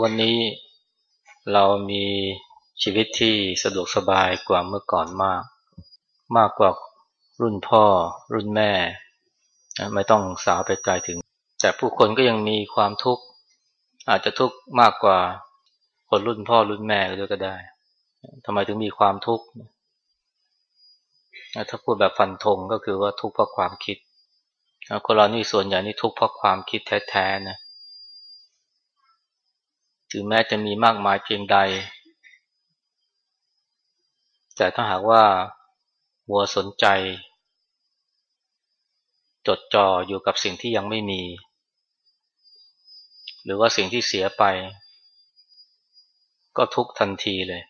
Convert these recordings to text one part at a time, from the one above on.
กวันนี้เรามีชีวิตที่สะดวกสบายกว่าเมื่อก่อนมาก มากกว่ารุ่นพ่อ รุ่นแม่ ไม่ต้องสาวไปไกลถึง แต่ผู้คนก็ยังมีความทุกข์ อาจจะทุกข์มากกว่าคนรุ่นพ่อรุ่นแม่ด้วยก็ได้ทำไมถึงมีความทุกข์ถ้าพูดแบบฟันธงก็คือว่าทุกข์เพราะความคิดคนเรานี่ส่วนใหญ่นี่ทุกข์เพราะความคิดแท้ๆนะ ถึงแม้จะมีมากมายเพียงใด แต่ถ้าหากว่าวัวสนใจ จดจ่ออยู่กับสิ่งที่ยังไม่มี หรือว่าสิ่งที่เสียไป ก็ทุกทันทีเลย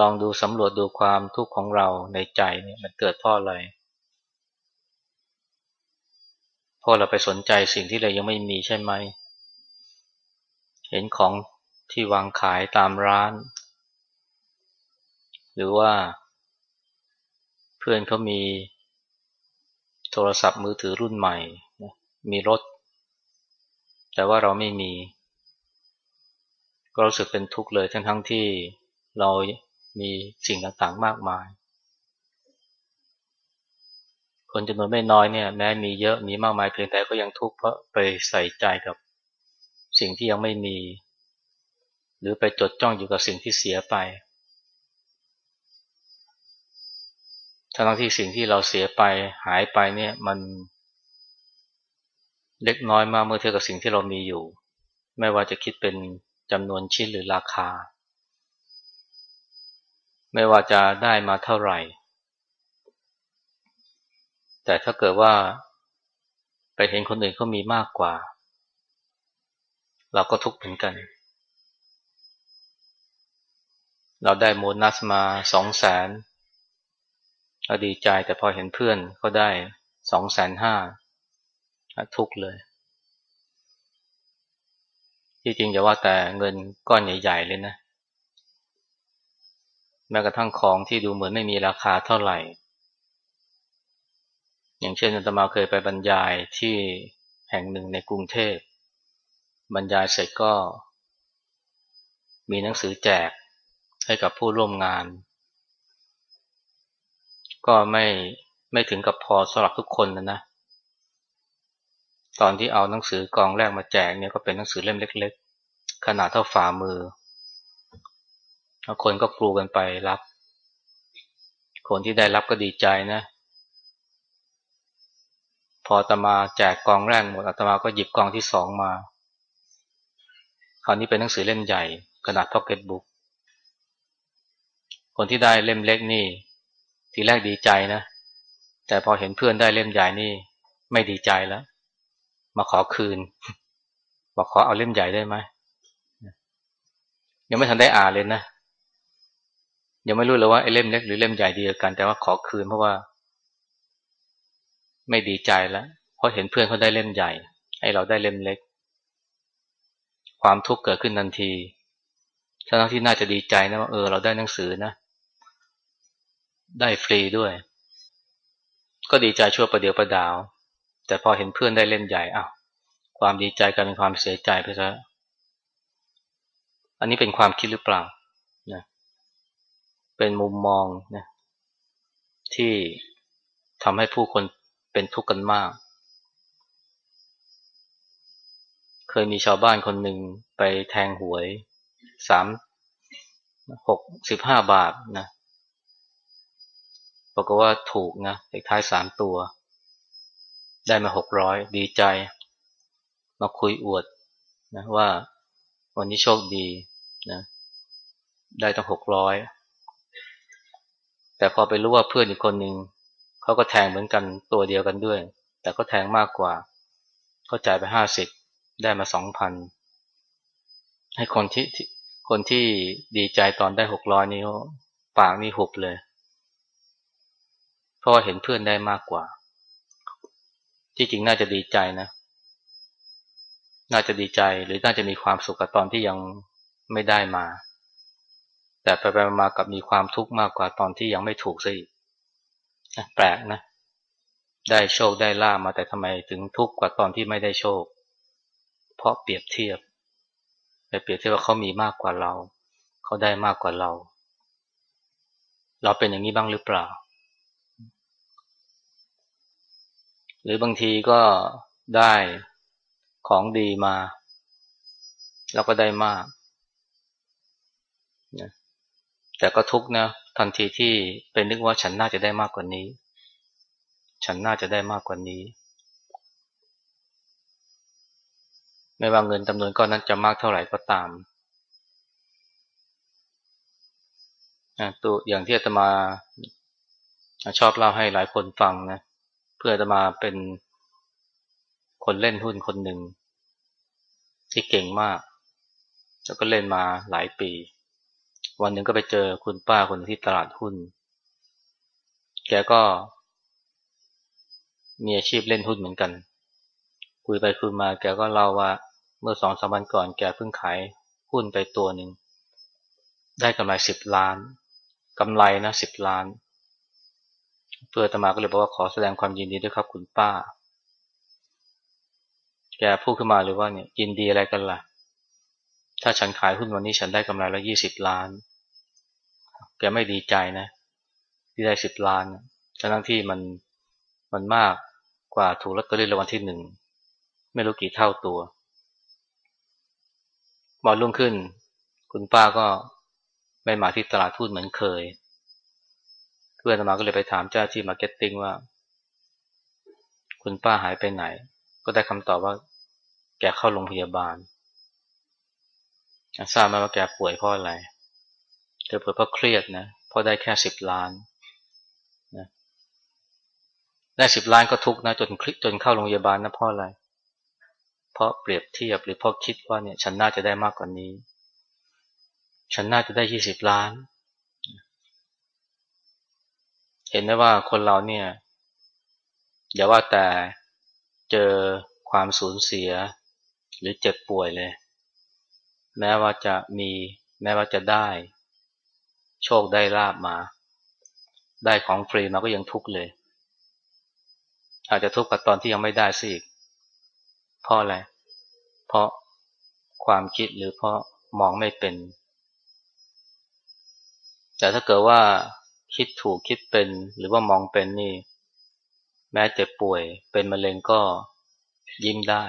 ลองดูสำรวจดูความทุกข์ของเราในใจเนี่ยมันเกิดเพราะอะไรเพราะเราไปสนใจสิ่งที่เรายังไม่มีใช่ไหม เห็นของที่วางขายตามร้าน หรือว่า เพื่อนเขามีโทรศัพท์มือถือรุ่นใหม่ มีรถ แต่ว่าเราไม่มี ก็รู้สึกเป็นทุกข์เลยทั้งทั้งที่เรามีสิ่งต่างๆมากมาย คนจำนวนไม่น้อยเนี่ย แม้มีเยอะมีมากมายเพียงแต่ก็ยังทุกข์เพราะไปใส่ใจกับ สิ่งที่ยังไม่มี หรือไปจดจ้องอยู่กับสิ่งที่เสียไปทั้งที่สิ่งที่เราเสียไปหายไปเนี่ยมันเล็กน้อยมากเมื่อเทียบกับสิ่งที่เรามีอยู่ ไม่ว่าจะคิดเป็นจำนวนชิ้นหรือราคา ไม่ว่าจะได้มาเท่าไหร่ แต่ถ้าเกิดว่าไปเห็นคนอื่นเขามีมากกว่า เราก็ทุกข์เหมือนกัน เราได้โมนัสมาสองแสนเราดีใจแต่พอเห็นเพื่อนเขาได้สองแสนห้าทุกข์เลย ที่จริงจะว่าแต่เงินก้อนใหญ่ๆเลยนะ แม้กระทั่งของที่ดูเหมือนไม่มีราคาเท่าไหร่ อย่างเช่นอาตมาเคยไปบรรยายที่แห่งหนึ่งในกรุงเทพ บรรยายเสร็จก็ มีหนังสือแจกให้กับผู้ร่วมงาน ก็ไม่ไม่ถึงกับพอสำหรับทุกคนนะนะ ตอนที่เอาหนังสือกองแรกมาแจกเนี่ยก็เป็นหนังสือเล่มเล็ก ๆ ขนาดเท่าฝ่ามือ คนก็กลูกันไปรับ คนที่ได้รับก็ดีใจนะ พอตมาแจกกองแรกหมดอาตมาก็หยิบกองที่สองมา คราวนี้เป็นหนังสือเล่มใหญ่ขนาดพ็อกเก็ตบุ๊กคนที่ได้เล่มเล็กนี่ ทีแรกดีใจนะ แต่พอเห็นเพื่อนได้เล่มใหญ่นี่ ไม่ดีใจแล้ว มาขอคืน บอกขอเอาเล่มใหญ่ได้ไหมยังไม่ทันได้อ่านเลยนะยังไม่รู้เลยว่าไอ้เล่มเล็กหรือเล่มใหญ่ดีกัน แต่ว่าขอคืนเพราะว่า ไม่ดีใจแล้วเพราะเห็นเพื่อนเขาได้เล่มใหญ่ให้เราได้เล่มเล็ก ความทุกข์เกิดขึ้นทันทีทั้งที่น่าจะดีใจนะว่าเออเราได้หนังสือนะ ได้ฟรีด้วย ก็ดีใจชั่วประเดียวประดาว แต่พอเห็นเพื่อนได้เล่นใหญ่อ้าวความดีใจกลายเป็นความเสียใจไปซะอันนี้เป็นความคิดหรือเปล่านะเป็นมุมมองนะที่ทำให้ผู้คนเป็นทุกข์กันมาก เคยมีชาวบ้านคนหนึ่งไปแทงหวยสามหกสิบห้าบาทนะบอกว่าถูกนะเลขท้ายสามตัว ได้มาหกร้อยดีใจ มาคุยอวดนะว่าวันนี้โชคดีนะได้ตั้งหกร้อยแต่พอไปรู้ว่าเพื่อนอีกคนหนึ่งเขาก็แทงเหมือนกันตัวเดียวกันด้วย แต่ก็แทงมากกว่าเขาจ่ายไปห้าสิบ ได้มาสองพันให้คนที่คนที่ดีใจตอนได้หกร้อยนี้ปากนี่หุบเลย เพราะเห็นเพื่อนได้มากกว่า ที่จริงน่าจะดีใจนะ น่าจะดีใจหรือน่าจะมีความสุขกับตอนที่ยังไม่ได้มา แต่ไปไปมากับมีความทุกข์มากกว่าตอนที่ยังไม่ถูกซะอีกแปลกนะ ได้โชคได้ลามาแต่ทำไมถึงทุกข์กว่าตอนที่ไม่ได้โชค เพราะเปรียบเทียบไปเปรียบเทียบว่าเขามีมากกว่าเรา เขาได้มากกว่าเรา เราเป็นอย่างนี้บ้างหรือเปล่า หรือบางทีก็ได้ของดีมาเราก็ได้มากนะแต่ก็ทุกนะทันทีที่เป็นนึกว่าฉันน่าจะได้มากกว่านี้ ฉันน่าจะได้มากกว่านี้ ไม่ว่าเงินจำนวนก้อนนั้นจะมากเท่าไหร่ก็ตามตัวอย่างที่อาตมาชอบเล่าให้หลายคนฟังนะเพื่ออาตมาเป็นคนเล่นหุ้นคนหนึ่ง ที่เก่งมาก แล้วก็เล่นมาหลายปี วันหนึ่งก็ไปเจอคุณป้าคนที่ตลาดหุ้น แกก็มีอาชีพเล่นหุ้นเหมือนกัน คุยไปคุยมาแกก็เล่าว่า เมื่อสองสามวันก่อนแกเพิ่งขายหุ้นไปตัวหนึ่ง ได้กำไรสิบล้านกำไรนะสิบล้าน เพื่อตมาก็เลยบอกว่าขอแสดงความยินดีด้วยครับคุณป้า แกพูดขึ้นมาเลยว่าเนี่ยยินดีอะไรกันล่ะ ถ้าฉันขายหุ้นวันนี้ฉันได้กำไรแล้วยี่สิบล้าน แกไม่ดีใจนะ ที่ได้สิบล้านฉะนั้นที่มันมันมากกว่าถูกลอตเตอรี่รางวัลที่หนึ่ง ไม่รู้กี่เท่าตัว วันรุ่งขึ้น คุณป้าก็ไม่มาที่ตลาดทุนเหมือนเคย เพื่อนมาก็เลยไปถามเจ้าหน้าที่ marketing ว่า คุณป้าหายไปไหน ก็ได้คำตอบว่า แกเข้าโรงพยาบาลทราบไหมว่าแกป่วยเพราะอะไรเธอป่วยเพราะเครียดนะเพราะได้แค่สิบล้านนะได้สิบล้านก็ทุกนะจนคลิจนเข้าโรงพยาบาลนะเพราะอะไร เพราะเปรียบเทียบหรือเพราะคิดว่าเนี่ยฉันน่าจะได้มากกว่านี้ ฉันน่าจะได้ยี่สิบล้าน เห็นไหมว่าคนเราเนี่ยอย่าว่าแต่เจอความสูญเสีย หรือเจ็บป่วยเลย แม้ว่าจะมี แม้ว่าจะได้ โชคได้ลาบมา ได้ของฟรีมาก็ยังทุกข์เลย อาจจะทุกข์กับตอนที่ยังไม่ได้สิ เพราะอะไร เพราะความคิดหรือเพราะมองไม่เป็น แต่ถ้าเกิดว่าคิดถูกคิดเป็น หรือว่ามองเป็นนี่ แม้เจ็บป่วยเป็นมะเร็งก็ยิ้มได้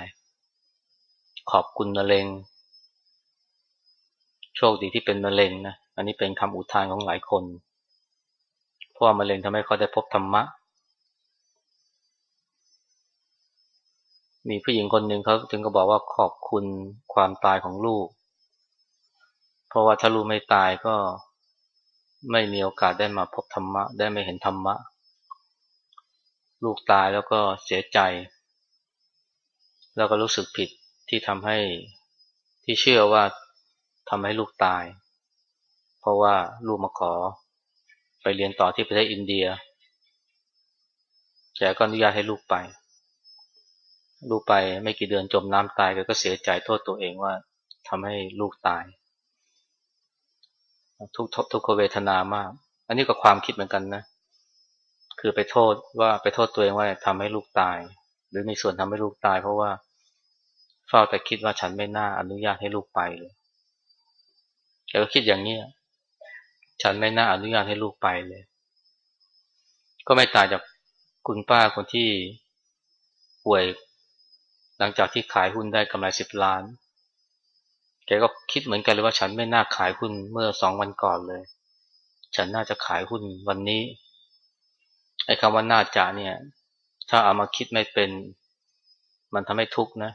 ขอบคุณมะเร็ง โชคดีที่เป็นมะเร็งนะ อันนี้เป็นคำอุทานของหลายคน เพราะว่ามะเร็งทำให้เขาได้พบธรรมะ มีผู้หญิงคนหนึ่งเขาถึงก็บอกว่าขอบคุณความตายของลูก เพราะว่าถ้าลูกไม่ตายก็ไม่มีโอกาสได้มาพบธรรมะ ได้ไม่เห็นธรรมะ ลูกตายแล้วก็เสียใจ แล้วก็รู้สึกผิดที่ทำให้ที่เชื่อว่าทำให้ลูกตาย เพราะว่าลูกมาขอไปเรียนต่อที่ประเทศอินเดียแกก็อนุญาตให้ลูกไป ลูกไปไม่กี่เดือนจมน้ำตายกก็เสียใจโทษตัวเองว่าทำให้ลูกตายทุกทุกเวทนามาก อันนี้ก็ความคิดเหมือนกันนะ คือไปโทษว่าไปโทษตัวเองว่าทำให้ลูกตาย หรือมีส่วนทำให้ลูกตาย เพราะว่าเฝ้าแต่คิดว่าฉันไม่น่าอนุญาตให้ลูกไปเลยแกก็คิดอย่างนี้ฉันไม่น่าอนุญาตให้ลูกไปเลย ก็ไม่ต่างจากคุณป้าคนที่ป่วย หลังจากที่ขายหุ้นได้กำไรสิบล้าน แกก็คิดเหมือนกันเลยว่าฉันไม่น่าขายหุ้นเมื่อสองวันก่อนเลย ฉันน่าจะขายหุ้นวันนี้ ไอ้คำว่าน่าจะเนี่ย ถ้าเอามาคิดไม่เป็น มันทำให้ทุกข์นะ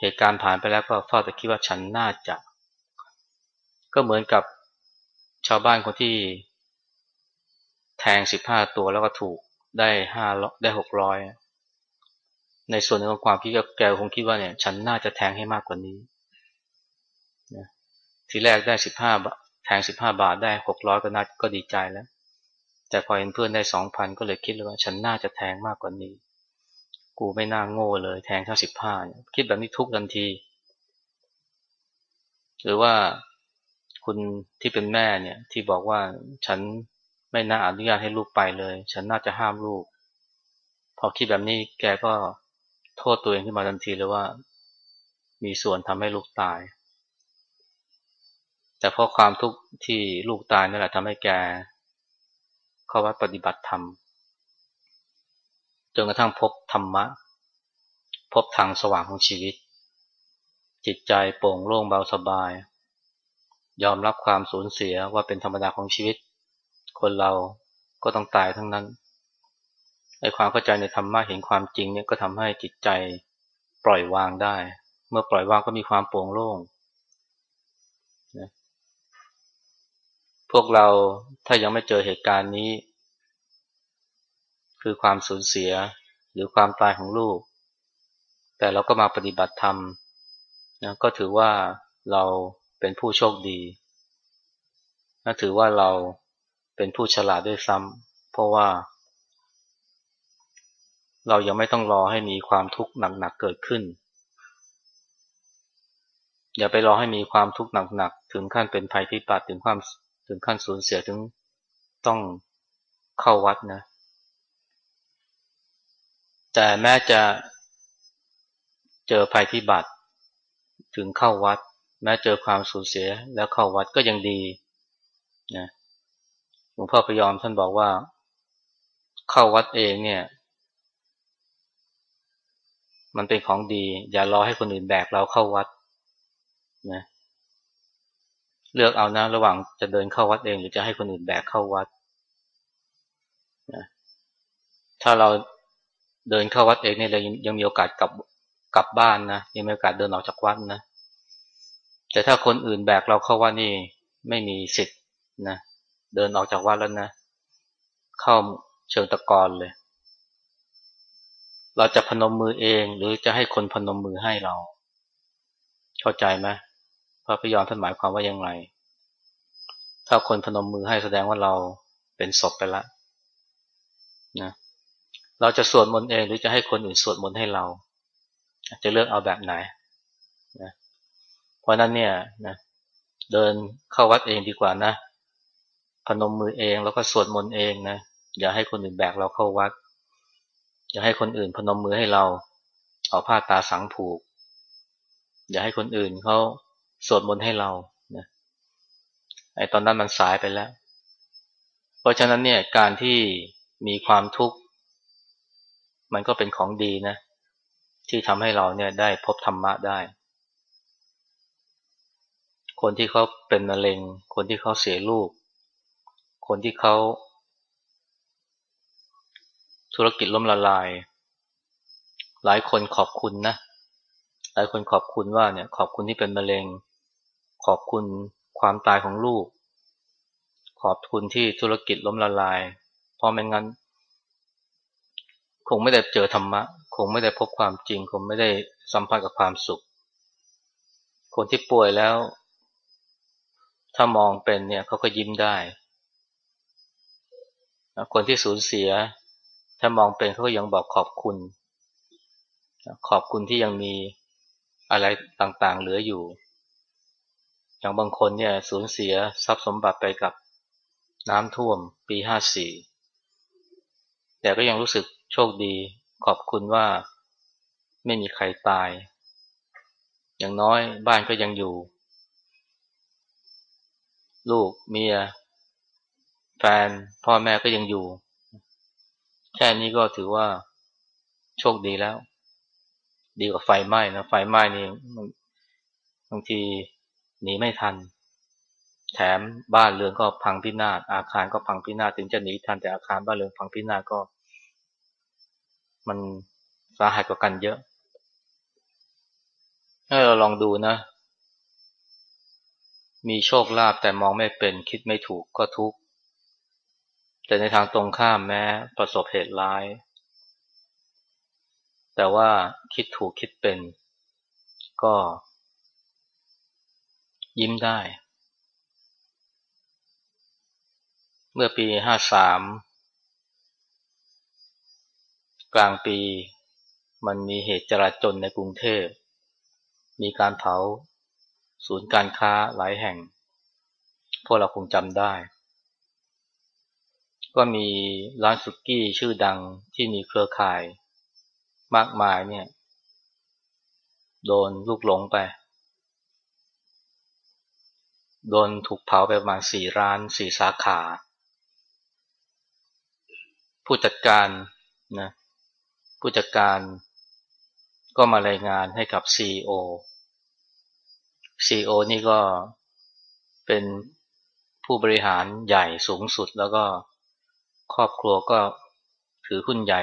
เหตุการณ์ผ่านไปแล้วก็เฝ้าแต่คิดว่าฉันน่าจะ ก็เหมือนกับชาวบ้านคนที่ แทงสิบห้าตัวแล้วก็ถูกได้ห้าได้หกร้อย ในส่วนของความคิดแกคงคิดว่าเนี่ย ฉันน่าจะแทงให้มากกว่านี้นะทีแรกได้สิบห้าบาทแทงสิบห้าบาทได้หกร้อยก็น่าก็ดีใจแล้ว แต่พอเห็นเพื่อนได้สองพันก็เลยคิดเลยว่า ฉันน่าจะแทงมากกว่านี้ กูไม่น่าโง่เลย แทงแค่สิบห้าคิดแบบนี้ทุกทันที หรือว่าคุณที่เป็นแม่เนี่ย ที่บอกว่าฉันไม่น่าอนุญาตให้ลูกไปเลย ฉันน่าจะห้ามลูก พอคิดแบบนี้แกก็ โทษตัวเองขึ้นมาทันทีเลยว่า มีส่วนทำให้ลูกตาย แต่เพราะความทุกข์ที่ลูกตายนั่นแหละทำให้แกเข้าวัดปฏิบัติธรรมจนกระทั่งพบธรรมะ พบทางสว่างของชีวิต จิตใจโปร่งโล่งเบาสบาย ยอมรับความสูญเสียว่าเป็นธรรมดาของชีวิต คนเราก็ต้องตายทั้งนั้น ไอ้ความเข้าใจในธรรมะเห็นความจริงเนี่ยก็ทำให้จิตใจปล่อยวางได้ เมื่อปล่อยวางก็มีความโปร่งโล่งนะพวกเราถ้ายังไม่เจอเหตุการณ์นี้ คือความสูญเสียหรือความตายของลูก แต่เราก็มาปฏิบัติธรรมนะก็ถือว่าเราเป็นผู้โชคดีนะถือว่าเราเป็นผู้ฉลาดด้วยซ้ำเพราะว่า เรายังไม่ต้องรอให้มีความทุกข์หนักๆเกิดขึ้น อย่าไปรอให้มีความทุกข์หนักๆถึงขั้นเป็นภัยพิบัติถึงความถึงขั้นสูญเสียถึงต้องเข้าวัดนะ แต่แม้จะเจอภัยพิบัติถึงเข้าวัด แม้เจอความสูญเสียแล้วเข้าวัดก็ยังดีนะหลวงพ่อพยอมท่านบอกว่า เข้าวัดเองเนี่ย มันเป็นของดี อย่ารอให้คนอื่นแบกเราเข้าวัดนะเลือกเอานะระหว่างจะเดินเข้าวัดเอง หรือจะให้คนอื่นแบกเข้าวัดนะถ้าเราเดินเข้าวัดเองเนี่ยเรายังมีโอกาสกลับกลับบ้านนะยังมีโอกาสเดินออกจากวัดนะแต่ถ้าคนอื่นแบกเราเข้าวัดนี่ไม่มีสิทธิ์นะเดินออกจากวัดแล้วนะ เข้าเชิงตะกอนเลย เราจะพนมมือเองหรือจะให้คนพนมมือให้เรา เข้าใจไหมพระพยอมท่านหมายความว่ายังไง ถ้าคนพนมมือให้แสดงว่าเราเป็นศพไปแล้วนะเราจะสวดมนต์เองหรือจะให้คนอื่นสวดมนต์ให้เรา จะเลือกเอาแบบไหนนะเพราะนั้นเนี่ยนะเดินเข้าวัดเองดีกว่านะพนมมือเองแล้วก็สวดมนต์เองนะอย่าให้คนอื่นแบกเราเข้าวัด อย่าให้คนอื่นพนมมือให้เราเอาผ้าตาสังผูก อย่าให้คนอื่นเขาสวดมนต์ให้เรานะไอตอนนั้นมันสายไปแล้ว เพราะฉะนั้นเนี่ยการที่มีความทุกข์ มันก็เป็นของดีนะ ที่ทำให้เราเนี่ยได้พบธรรมะได้ คนที่เขาเป็นมะเร็ง คนที่เขาเสียลูก คนที่เขา ธุรกิจล้มละลาย หลายคนขอบคุณนะ หลายคนขอบคุณว่าเนี่ย ขอบคุณที่เป็นมะเร็ง ขอบคุณความตายของลูก ขอบคุณที่ธุรกิจล้มละลาย เพราะไม่งั้น คงไม่ได้เจอธรรมะ คงไม่ได้พบความจริง คงไม่ได้สัมผัสกับความสุข คนที่ป่วยแล้ว ถ้ามองเป็นเนี่ยเขาก็ยิ้มได้ คนที่สูญเสีย ถ้ามองเป็นเขาก็ยังบอกขอบคุณ ขอบคุณที่ยังมีอะไรต่างๆ เหลืออยู่ อย่างบางคนเนี่ยสูญเสียทรัพย์สมบัติไปกับน้ำท่วมปีห้าสี่แต่ก็ยังรู้สึกโชคดี ขอบคุณว่าไม่มีใครตาย อย่างน้อยบ้านก็ยังอยู่ ลูกเมีย แฟนพ่อแม่ก็ยังอยู่ แค่นี้ก็ถือว่าโชคดีแล้ว ดีกว่าไฟไหม้นะไฟไหม้นี่บางทีหนีไม่ทัน แถมบ้านเรือนก็พังพินาศอาคารก็พังพินาศถึงจะหนีทันแต่อาคารบ้านเรือนพังพินาศก็ มันสาหัสกว่ากันเยอะถ้าเราลองดูนะ มีโชคลาภแต่มองไม่เป็นคิดไม่ถูกก็ทุกข์ แต่ในทางตรงข้ามแม้ประสบเหตุร้าย แต่ว่าคิดถูกคิดเป็น ก็ ยิ้มได้ เมื่อปีห้าสามกลางปีมันมีเหตุจราจนในกรุงเทพ มีการเผาศูนย์การค้าหลายแห่ง พวกเราคงจำได้ ก็มีร้านสุกี้ชื่อดังที่มีเครือข่ายมากมายเนี่ย โดนลูกหลงไป โดนถูกเผาไปประมาณสี่ร้านสี่สาขา ผู้จัดการนะผู้จัดการก็มารายงานให้กับ CEO CEO นี่ก็เป็นผู้บริหารใหญ่สูงสุดแล้วก็ ครอบครัวก็ถือหุ้นใหญ่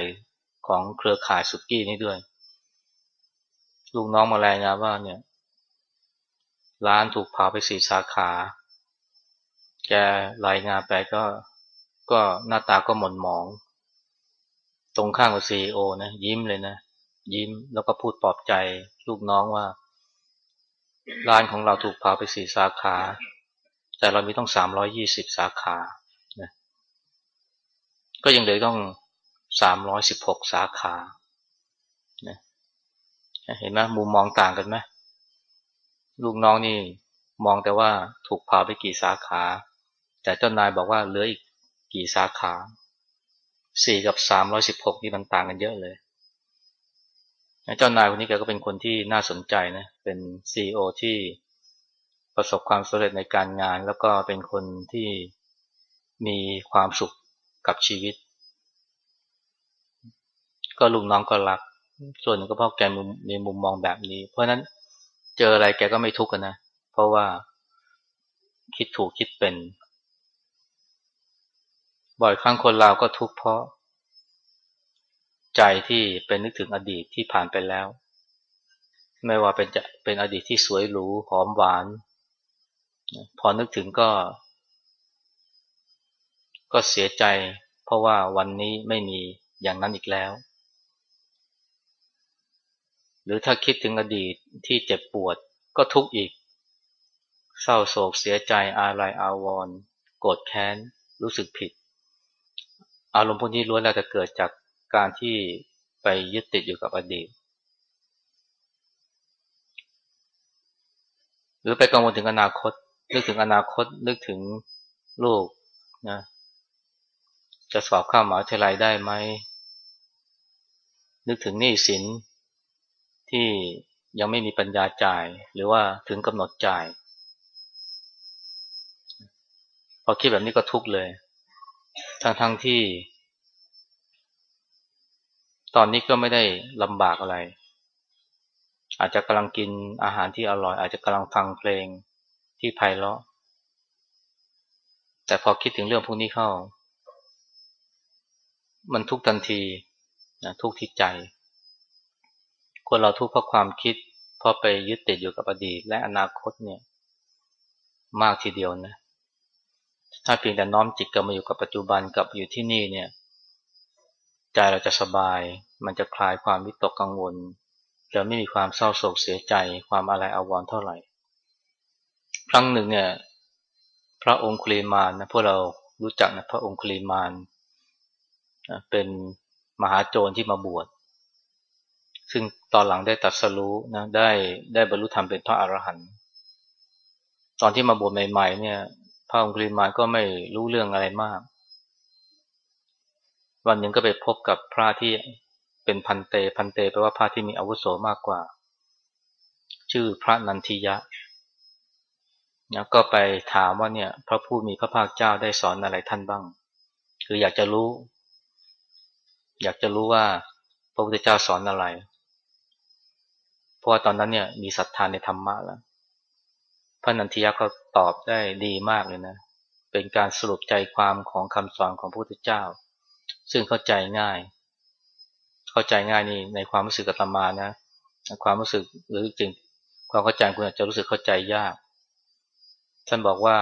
ของเครือข่ายสุกี้นี้ด้วย ลูกน้องมารายงานว่าเนี่ย ร้านถูกเผาไปสี่สาขา แกรายงานไปก็ก็หน้าตาก็หม่นหมอง ตรงข้างกับซีโอนะยิ้มเลยนะ ยิ้มแล้วก็พูดปลอบใจ ลูกน้องว่า ร้านของเราถูกเผาไปสี่สาขา แต่เรามีต้องสามร้อยี่สิบสาขา ก็ยังเหลือต้องสามร้อยสิบหกสาขานะเห็นไหมมุมมองต่างกันไหมลูกน้องนี่มองแต่ว่าถูกเผาไปกี่สาขา แต่เจ้านายบอกว่าเหลืออีกกี่สาขาสี่กับสามร้อยสิบหกนี่มันต่างกันเยอะเลยเจ้านายคนนี้แกก็เป็นคนที่น่าสนใจนะ เป็นซีอที่ประสบความสำเร็จในการงาน แล้วก็เป็นคนที่มีความสุข กับชีวิต ก็ลูกน้องก็รัก ส่วนนึงก็เพราะแกมีมุมมองแบบนี้ เพราะนั้นเจออะไรแกก็ไม่ทุกข์นะ เพราะว่าคิดถูกคิดเป็น บ่อยครั้งคนเราก็ทุกข์เพราะ ใจที่เป็นนึกถึงอดีตที่ผ่านไปแล้ว ไม่ว่าเป็นจะเป็นอดีตที่สวยหรูหอมหวาน พอนึกถึงก็ ก็เสียใจ เพราะว่าวันนี้ไม่มีอย่างนั้นอีกแล้ว หรือถ้าคิดถึงอดีตที่เจ็บปวดก็ทุกข์อีก เศร้าโศกเสียใจอาลัยอาวรณ์โกรธแค้น รู้สึกผิด อารมณ์พวกนี้ล้วนแล้วแต่เกิดจากการที่ไปยึดติดอยู่กับอดีต หรือไปกังวลถึงอนาคต นึกถึงอนาคตนึกถึงลูกนะ จะสอบเข้ามหาวิทยาลัยได้ไหม นึกถึงหนี้สินที่ยังไม่มีปัญญาจ่าย หรือว่าถึงกำหนดจ่าย พอคิดแบบนี้ก็ทุกข์เลย ทั้งทั้งที่ ตอนนี้ก็ไม่ได้ลำบากอะไร อาจจะกำลังกินอาหารที่อร่อย อาจจะกำลังฟังเพลงที่ไพเราะแต่พอคิดถึงเรื่องพวกนี้เข้า มันทุกทันทีนะทุกที่ใจ คนเราทุกเพราะความคิดเพราะไปยึดติดอยู่กับอดีต และอนาคตเนี่ย มากทีเดียวนะ ถ้าเพียงแต่น้อมจิตกลับมาอยู่กับปัจจุบันกับอยู่ที่นี่เนี่ย ใจเราจะสบาย มันจะคลายความวิตกกังวล จะไม่มีความเศร้าโศกเสียใจความอะไรอาวรณ์เท่าไหร่ ครั้งหนึ่งเนี่ย พระองค์คลีมานนะพวกเรารู้จักนะพระองค์คลีมานเเป็นมหาโจรที่มาบวช ซึ่งตอนหลังได้ตัดสรู้นะได้ได้บรรลุธรรมเป็นพระอรหันต์ตอนที่มาบวชใหม่ๆ เนี่ย พระองคุลิมานก็ไม่รู้เรื่องอะไรมาก วันหนึ่งก็ไปพบกับพระที่เป็นพันเต พันเตแปลว่าพระที่มีอาวุโสมากกว่า ชื่อพระนันทิยะนะก็ไปถามว่าเนี่ย พระผู้มีพระภาคเจ้าได้สอนอะไรท่านบ้าง คืออยากจะรู้ อยากจะรู้ว่าพระพุทธเจ้าสอนอะไร เพราะว่าตอนนั้นเนี่ยมีศรัทธาในธรรมะแล้ว พระนันทิยะก็ตอบได้ดีมากเลยนะ เป็นการสรุปใจความของคำสอนของพระพุทธเจ้า ซึ่งเข้าใจง่าย เข้าใจง่ายนี่ในความรู้สึกกตมานะ ความรู้สึกหรือจริงความเข้าใจคุณอาจจะรู้สึกเข้าใจยาก ท่านบอกว่า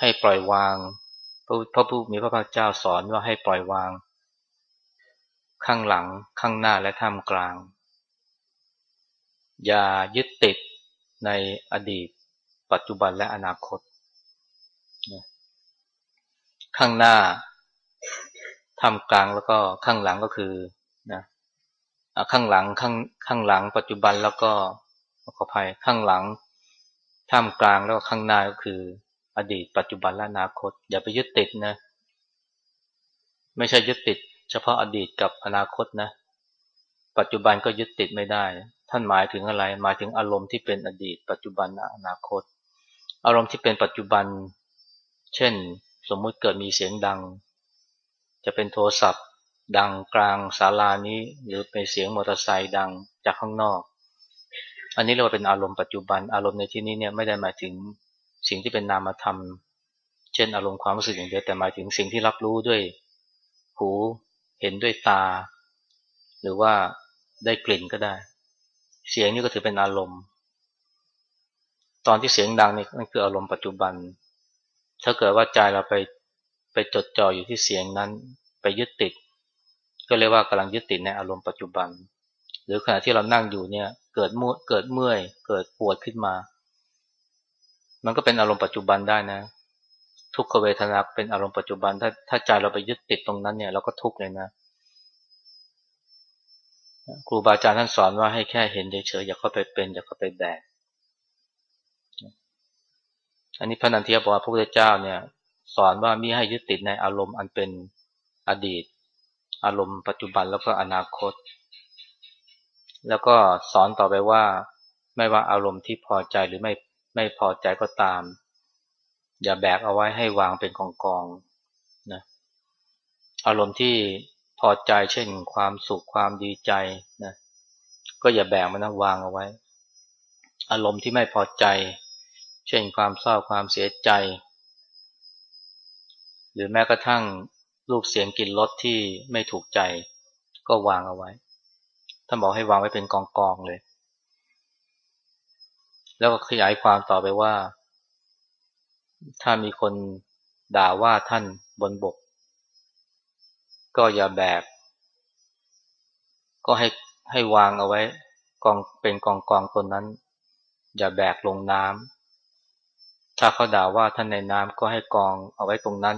ให้ปล่อยวางพระผู้มีพระภาคเจ้าสอนว่าให้ปล่อยวาง ข้างหลัง ข้างหน้าและท่ามกลาง อย่ายึดติดในอดีต ปัจจุบันและอนาคต ข้างหน้าทำกลางแล้วก็ข้างหลังก็คือนะข้างหลังข้างข้างหลัง ปัจจุบันแล้วก็ขออภัยข้างหลังท่ามกลางแล้วก็ข้างหน้าก็คือ อดีต ปัจจุบันและอนาคต อย่าไปยึดติดนะ ไม่ใช่ยึดติด เฉพาะอดีตกับอนาคตนะ ปัจจุบันก็ยึดติดไม่ได้ ท่านหมายถึงอะไร หมายถึงอารมณ์ที่เป็นอดีต ปัจจุบันอนาคต อารมณ์ที่เป็นปัจจุบัน เช่น สมมุติเกิดมีเสียงดัง จะเป็นโทรศัพท์ ดังกลางศาลานี้ หรือเป็นเสียงมอเตอร์ไซค์ดังจากข้างนอก อันนี้เรียกว่าเป็นอารมณ์ปัจจุบัน อารมณ์ในที่นี้เนี่ยไม่ได้หมายถึงสิ่งที่เป็นนามธรรม เช่น อารมณ์ความรู้สึกอย่างเดียวแต่หมายถึงสิ่งที่รับรู้ด้วยหู เห็นด้วยตา หรือว่าได้กลิ่นก็ได้ เสียงนี่ก็ถือเป็นอารมณ์ ตอนที่เสียงดังนี่นั่นคืออารมณ์ปัจจุบัน ถ้าเกิดว่าใจเราไปไปจดจ่ออยู่ที่เสียงนั้นไปยึดติด ก็เรียกว่ากำลังยึดติดในอารมณ์ปัจจุบัน หรือขณะที่เรานั่งอยู่เนี่ยเกิดมื่เกิดเมื่อย เกิดปวดขึ้นมา มันก็เป็นอารมณ์ปัจจุบันได้นะ ทุกขเวทนาเป็นอารมณ์ปัจจุบัน ถ้าถ้าใจเราไปยึดติดตรงนั้นเนี่ยเราก็ทุกข์เลยนะครูบาอาจารย์ท่านสอนว่าให้แค่เห็นเฉยๆอย่าเข้าไปเป็น อย่าเข้าไปแบกอันนี้พระนันทียบอกว่าพระพุทธเจ้าเนี่ย สอนว่ามิให้ยึดติดในอารมณ์อันเป็นอดีต อารมณ์ปัจจุบันแล้วก็อนาคต แล้วก็สอนต่อไปว่า ไม่ว่าอารมณ์ที่พอใจหรือไม่ไม่พอใจก็ตาม อย่าแบกเอาไว้ให้วางเป็นกองกองนะอารมณ์ที่พอใจเช่นความสุขความดีใจนะก็อย่าแบ่งมันนะวางเอาไว้ อารมณ์ที่ไม่พอใจ เช่นความเศร้าความเสียใจ หรือแม้กระทั่งรูปเสียงกลิ่นรสที่ไม่ถูกใจ ก็วางเอาไว้ท่านบอกให้วางไว้เป็นกองกองเลย แล้วก็ขยายความต่อไปว่า ถ้ามีคนด่าว่าท่านบนบก ก็อย่าแบก ก็ให้ให้วางเอาไว้กองเป็นกองกองตัวนั้น อย่าแบกลงน้ำถ้าเขาด่าว่าท่านในน้ำก็ให้กองเอาไว้ตรงนั้น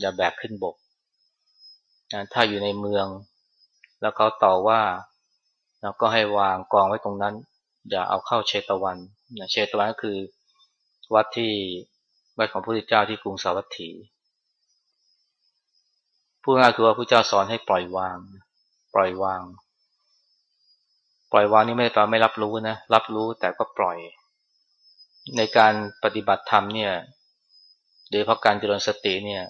อย่าแบกขึ้นบก ถ้าอยู่ในเมือง แล้วเขาต่อว่าแล้วก็ให้วางกองไว้ตรงนั้น อย่าเอาเข้าเชตวันเชตวันก็คือวัดที่ วัดของพระพุทธเจ้าที่กรุงสาวัตถีพูดง่ายคือว่าพระเจ้าสอนให้ปล่อยวาง ปล่อยวาง ปล่อยวางนี่ไม่ได้แปลไม่รับรู้นะรับรู้แต่ก็ปล่อย ในการปฏิบัติธรรมเนี่ย โดยเพราะการเจริญสติเนี่ย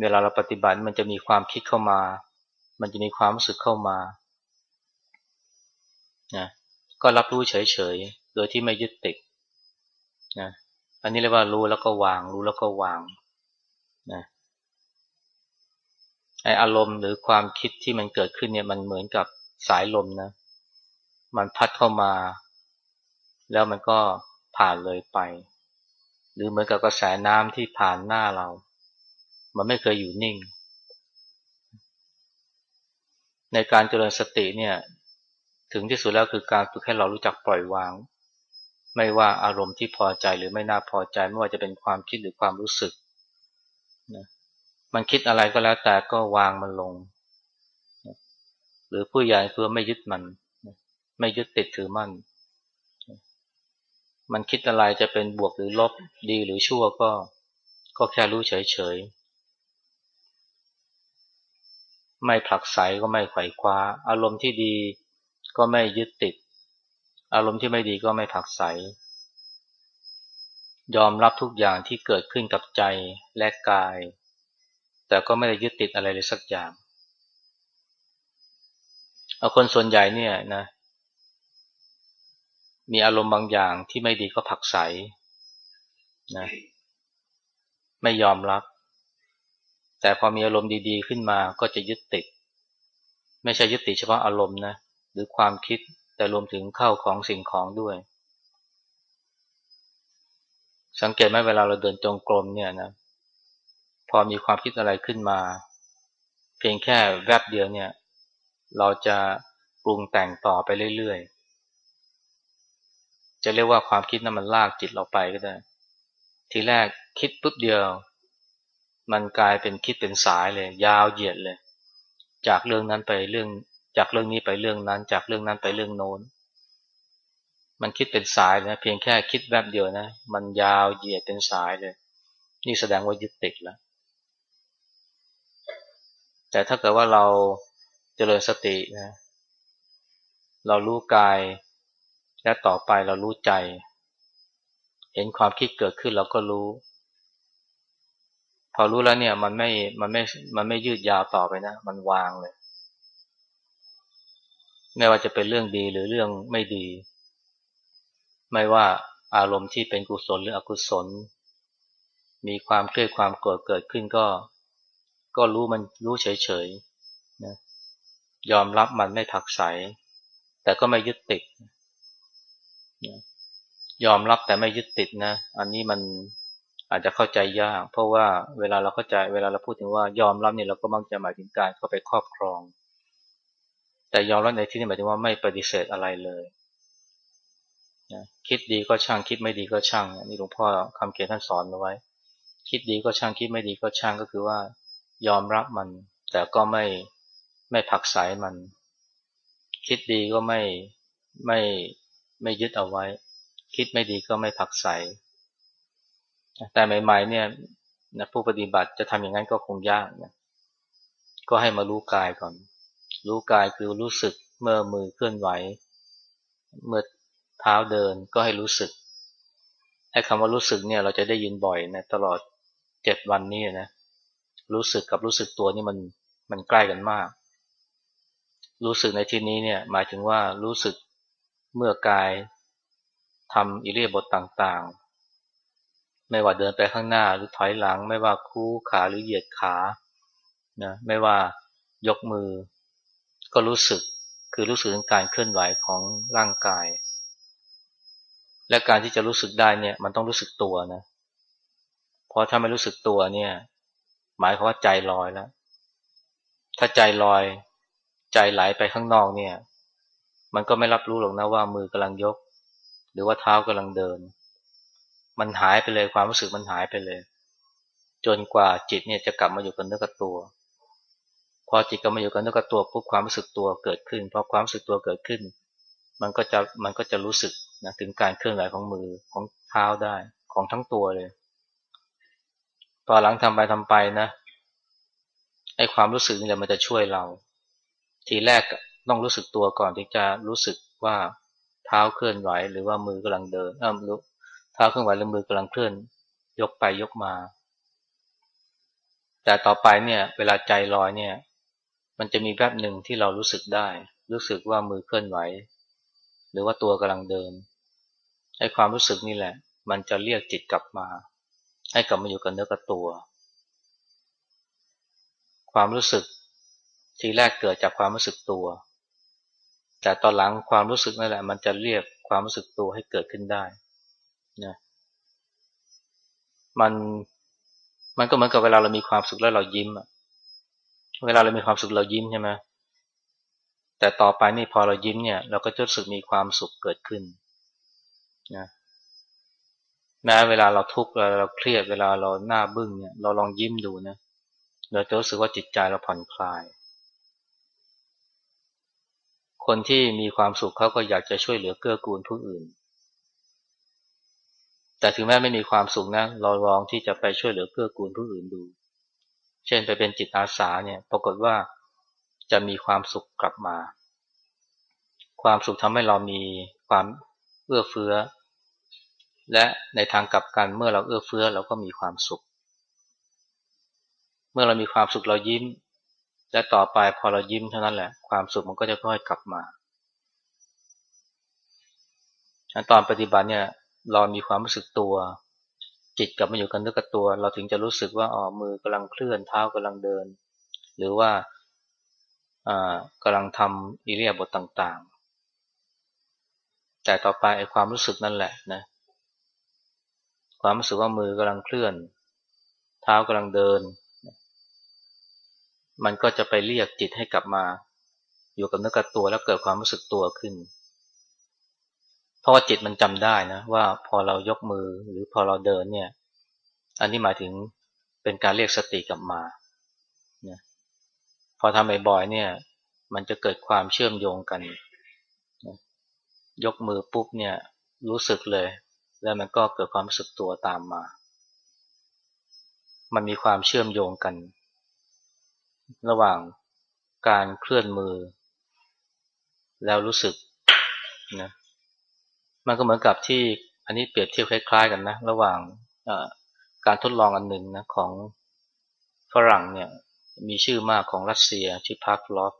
เวลาเราปฏิบัติมันจะมีความคิดเข้ามา มันจะมีความรู้สึกเข้ามานะก็รับรู้เฉยๆ โดยที่ไม่ยึดติดนะ อันนี้เรียกว่ารู้แล้วก็วาง รู้แล้วก็วางนะไออารมณ์หรือความคิดที่มันเกิดขึ้นเนี่ยมันเหมือนกับสายลมนะ มันพัดเข้ามา แล้วมันก็ผ่านเลยไป หรือเหมือนกับกระแสน้ำที่ผ่านหน้าเรา มันไม่เคยอยู่นิ่ง ในการเจริญสติเนี่ย ถึงที่สุดแล้วคือการฝึกให้เรารู้จักปล่อยวาง ไม่ว่าอารมณ์ที่พอใจหรือไม่น่าพอใจ ไม่ว่าจะเป็นความคิดหรือความรู้สึกนะมันคิดอะไรก็แล้วแต่ก็วางมันลงหรือผู้ใหญ่คือไม่ยึดมันไม่ยึดติดถือมั่นมันคิดอะไรจะเป็นบวกหรือลบดีหรือชั่วก็ก็แค่รู้เฉยๆ ไม่ผลักไสก็ไม่ไขว่คว้า อารมณ์ที่ดีก็ไม่ยึดติด อารมณ์ที่ไม่ดีก็ไม่ผักไสยอมรับทุกอย่างที่เกิดขึ้นกับใจและกาย แต่ก็ไม่ได้ยึดติดอะไรเลยสักอย่าง เอาคนส่วนใหญ่เนี่ยนะ มีอารมณ์บางอย่างที่ไม่ดีก็ผักใสนะไม่ยอมรับ แต่พอมีอารมณ์ดีๆ ขึ้นมาก็จะยึดติด ไม่ใช่ยึดติดเฉพาะอารมณ์นะ หรือความคิด แต่รวมถึงเข้าของสิ่งของด้วย สังเกตไหมเวลาเราเดินจงกรมเนี่ยนะ พอมีความคิดอะไรขึ้นมา เพียงแค่แวบเดียวเนี่ย เราจะปรุงแต่งต่อไปเรื่อยๆ จะเรียกว่าความคิดนั้นมันลากจิตเราไปก็ได้ ทีแรกคิดปุ๊บเดียว มันกลายเป็นคิดเป็นสายเลย ยาวเหยียดเลย จากเรื่องนั้นไปเรื่อง จากเรื่องนี้ไปเรื่องนั้น จากเรื่องนั้นไปเรื่องโน้น มันคิดเป็นสายนะเพียงแค่คิดแวบเดียวนะ มันยาวเหยียดเป็นสายเลย นี่แสดงว่ายึดติดแล้ว แต่ถ้าเกิดว่าเราเจริญสตินะ เรารู้กาย และต่อไปเรารู้ใจ เห็นความคิดเกิดขึ้นเราก็รู้ พอรู้แล้วเนี่ยมันไม่ มันไม่ มันไม่ยืดยาวต่อไปนะ มันวางเลย ไม่ว่าจะเป็นเรื่องดีหรือเรื่องไม่ดี ไม่ว่าอารมณ์ที่เป็นกุศลหรืออกุศล มีความเครียดความโกรธเกิดขึ้นก็ ก็รู้มันรู้เฉยๆนะยอมรับมันไม่ผักใส แต่ก็ไม่ยึดติดยอมรับแต่ไม่ยึดติดนะ อันนี้มันอาจจะเข้าใจยาก เพราะว่าเวลาเราเข้าใจเวลาเราพูดถึงว่ายอมรับเนี่ยเราก็มักจะหมายถึงการเข้าไปครอบครอง แต่ยอมรับในที่นี้หมายถึงว่าไม่ปฏิเสธอะไรเลยนะคิดดีก็ช่างคิดไม่ดีก็ช่างนี่หลวงพ่อคำเขียนท่านสอนเอาไว้ คิดดีก็ช่างคิดไม่ดีก็ช่างก็คือว่า ยอมรับมัน แต่ก็ไม่ไม่ผักสายมัน คิดดีก็ไม่ไม่ไม่ยึดเอาไว้ คิดไม่ดีก็ไม่ผักใสแต่ใหม่ๆเนี่ยนะผู้ปฏิบัติจะทำอย่างนั้นก็คงยากนะก็ให้มารู้กายก่อน รู้กายคือรู้สึกเมื่อมือเคลื่อนไหว เมื่อเท้าเดินก็ให้รู้สึกไอ้คำว่ารู้สึกเนี่ยเราจะได้ยินบ่อยนะตลอดเจ็ดวันนี้นะรู้สึกกับรู้สึกตัวนี่มันมันใกล้กันมาก รู้สึกในที่นี้เนี่ยหมายถึงว่ารู้สึกเมื่อกายทำอิเลียบทต่างๆ ไม่ว่าเดินไปข้างหน้าหรือถอยหลัง ไม่ว่าคู่ขาหรือเหยียดขานะไม่ว่ายกมือ ก็รู้สึกคือรู้สึกถึงการเคลื่อนไหวของร่างกาย และการที่จะรู้สึกได้เนี่ยมันต้องรู้สึกตัวนะเพราะถ้าไม่รู้สึกตัวเนี่ย หมายความว่าใจลอยแล้ว ถ้าใจลอย ใจไหลไปข้างนอกเนี่ย มันก็ไม่รับรู้หรอกนะว่ามือกำลังยก หรือว่าเท้ากำลังเดิน มันหายไปเลยความรู้สึกมันหายไปเลย จนกว่าจิตเนี่ยจะกลับมาอยู่กับเนื้อกับตัว พอจิตกลับมาอยู่กับเนื้อกับตัวปุ๊บความรู้สึกตัวเกิดขึ้นพอความรู้สึกตัวเกิดขึ้น มันก็จะมันก็จะรู้สึกนะถึงการเคลื่อนไหวของมือของเท้าได้ของทั้งตัวเลยตอนหลังทำไปทำไปนะไอ้ความรู้สึกนี่แหละมันจะช่วยเรา ทีแรกต้องรู้สึกตัวก่อนที่จะรู้สึกว่าเท้าเคลื่อนไหว หรือว่ามือกำลังเดินเออรู้เท้าเคลื่อนไหวหรือมือกำลังเคลื่อน ยกไปยกมา แต่ต่อไปเนี่ย เวลาใจลอยเนี่ย มันจะมีแป๊บหนึ่งที่เรารู้สึกได้ รู้สึกว่ามือเคลื่อนไหว หรือว่าตัวกำลังเดินไอ้ความรู้สึกนี่แหละ มันจะเรียกจิตกลับมา ให้กลับมาอยู่กับเนื้อกับตัว ความรู้สึกทีแรกเกิดจากความรู้สึกตัว แต่ตอนหลังความรู้สึกนั่นแหละ มันจะเรียกความรู้สึกตัวให้เกิดขึ้นได้นะมันมันก็เหมือนกับเวลาเรามีความสุขแล้วเรายิ้มอะ เวลาเรามีความสุขเรายิ้มใช่ไหมแต่ต่อไปนี่พอเรายิ้มเนี่ย เราก็จะรู้สึกมีความสุขเกิดขึ้นนะแม้เวลาเราทุกข์เวลาเราเครียดเวลาเราหน้าบึ้งเนี่ย เราลองยิ้มดูนะเราจะรู้สึกว่าจิตใจเราผ่อนคลาย คนที่มีความสุขเขาก็อยากจะช่วยเหลือเกื้อกูลผู้อื่น แต่ถึงแม้ไม่มีความสุขนะเราลองที่จะไปช่วยเหลือเกื้อกูลผู้อื่นดู เช่นไปเป็นจิตอาสาเนี่ยปรากฏว่าจะมีความสุขกลับมา ความสุขทำให้เรามีความเอื้อเฟื้อ และในทางกลับกันเมื่อเราเอื้อเฟื้อเราก็มีความสุข เมื่อเรามีความสุขเรายิ้ม และต่อไปพอเรายิ้มเท่านั้นแหละ ความสุขมันก็จะค่อยกลับมาตอนปฏิบัติเนี่ยเรามีความรู้สึกตัว จิตกลับมาอยู่กันด้วยกับตัว เราถึงจะรู้สึกว่าอ๋อมือกำลังเคลื่อนเท้ากำลังเดิน หรือว่าอ่ากำลังทำอิเลียบทต่างๆ แต่ต่อไปไอ้ความรู้สึกนั่นแหละนะความรู้สึกว่ามือกำลังเคลื่อน เท้ากำลังเดิน มันก็จะไปเรียกจิตให้กลับมา อยู่กับเนื้อกับตัวแล้วเกิดความรู้สึกตัวขึ้น เพราะว่าจิตมันจำได้นะ ว่าพอเรายกมือหรือพอเราเดินเนี่ย อันนี้หมายถึงเป็นการเรียกสติกลับมานะพอทำบ่อยๆเนี่ย มันจะเกิดความเชื่อมโยงกันยกมือปุ๊บเนี่ย รู้สึกเลย แล้วมันก็เกิดความรู้สึกตัวตามมา มันมีความเชื่อมโยงกัน ระหว่างการเคลื่อนมือ แล้วรู้สึกนะ มันก็เหมือนกับที่อันนี้เปรียบเทียบคล้ายๆกันนะ ระหว่างการทดลองอันหนึ่งนะของฝรั่งเนี่ยมีชื่อมากของรัสเซียชื่อพาร์คลอฟ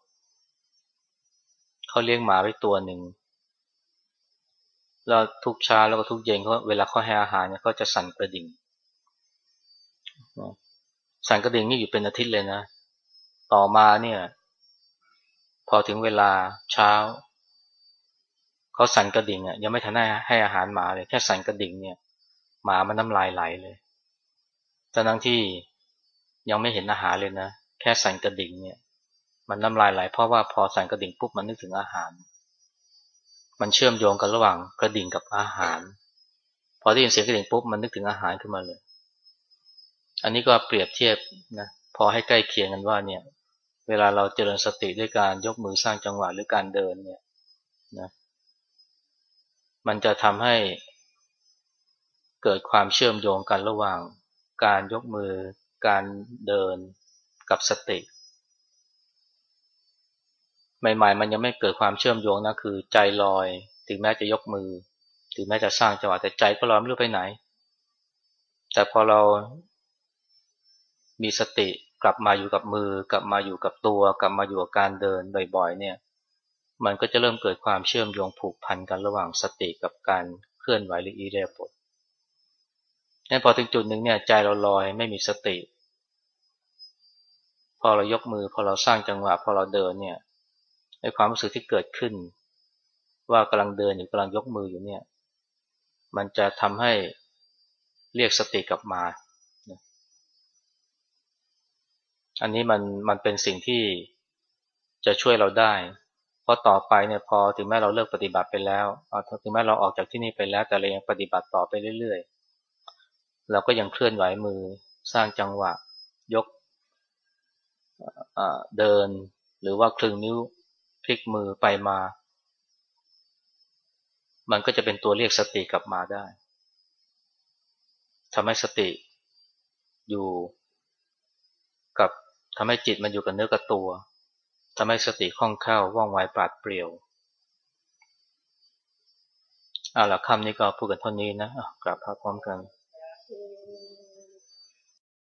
เขาเลี้ยงหมาไว้ตัวหนึ่งแล้วทุกเช้าแล้วก็ทุกเย็นเขาเวลาเขาให้อาหารเนี่ยเขาจะสั่นกระดิ่ง สั่นกระดิ่งนี่อยู่เป็นอาทิตย์เลยนะ ต่อมาเนี่ย พอถึงเวลาเช้า เขาสั่นกระดิ่งอะยังไม่ทันได้ให้อาหารหมาเลย แค่สั่นกระดิ่งเนี่ย หมามันน้ำลายไหลเลยทั้งที่ยังไม่เห็นอาหารเลยนะแค่สั่นกระดิ่งเนี่ย มันน้ำลายไหลเพราะว่าพอสั่นกระดิ่งปุ๊บมันนึกถึงอาหาร มันเชื่อมโยงกันระหว่างกระดิ่งกับอาหาร พอได้ยินเสียงกระดิ่งปุ๊บมันนึกถึงอาหารขึ้นมาเลย อันนี้ก็เปรียบเทียบนะพอให้ใกล้เคียงกันว่าเนี่ย เวลาเราเจริญสติด้วยการยกมือสร้างจังหวะหรือการเดินเนี่ยนะ มันจะทำให้เกิดความเชื่อมโยงกันระหว่างการยกมือ การเดินกับสติ ใหม่ๆ มันยังไม่เกิดความเชื่อมโยงนะคือใจลอย ถึงแม้จะยกมือ ถึงแม้จะสร้างจังหวะแต่ใจก็ลอยไม่รู้ไปไหน แต่พอเรามีสติกลับมาอยู่กับมือกลับมาอยู่กับตัว กลับมาอยู่กับการเดินบ่อยๆเนี่ย มันก็จะเริ่มเกิดความเชื่อมโยงผูกพันกันระหว่างสติกับการเคลื่อนไหวหรืออีเรียบทนั่นพอถึงจุดหนึ่งเนี่ยใจเราลอยไม่มีสติ พอเรายกมือพอเราสร้างจังหวะพอเราเดินเนี่ยในความรู้สึกที่เกิดขึ้น ว่ากำลังเดินอยู่กำลังยกมืออยู่เนี่ย มันจะทำให้เรียกสติกลับมา อันนี้มันมันเป็นสิ่งที่จะช่วยเราได้ ราะต่อไปเนี่ยพอถึงแม้เราเลิกปฏิบัติไปแล้วถึงแม้เราออกจากที่นี่ไปแล้ว แต่เรายังปฏิบัติต่อไปเรื่อยๆ เราก็ยังเคลื่อนไหวมือสร้างจังหวะ ยกเดิน หรือว่าคลึงนิ้วพลิกมือไปมา มันก็จะเป็นตัวเรียกสติกลับมาได้ทำให้สติอยู่กับทำให้จิตมันอยู่กับเนื้อกับตัว ทำให้สติคล่องแคล่วว่องไวปราดเปรี่ยวเอาละคำนี้ก็พูดกันเท่านี้นะกลับพาพร้อมกัน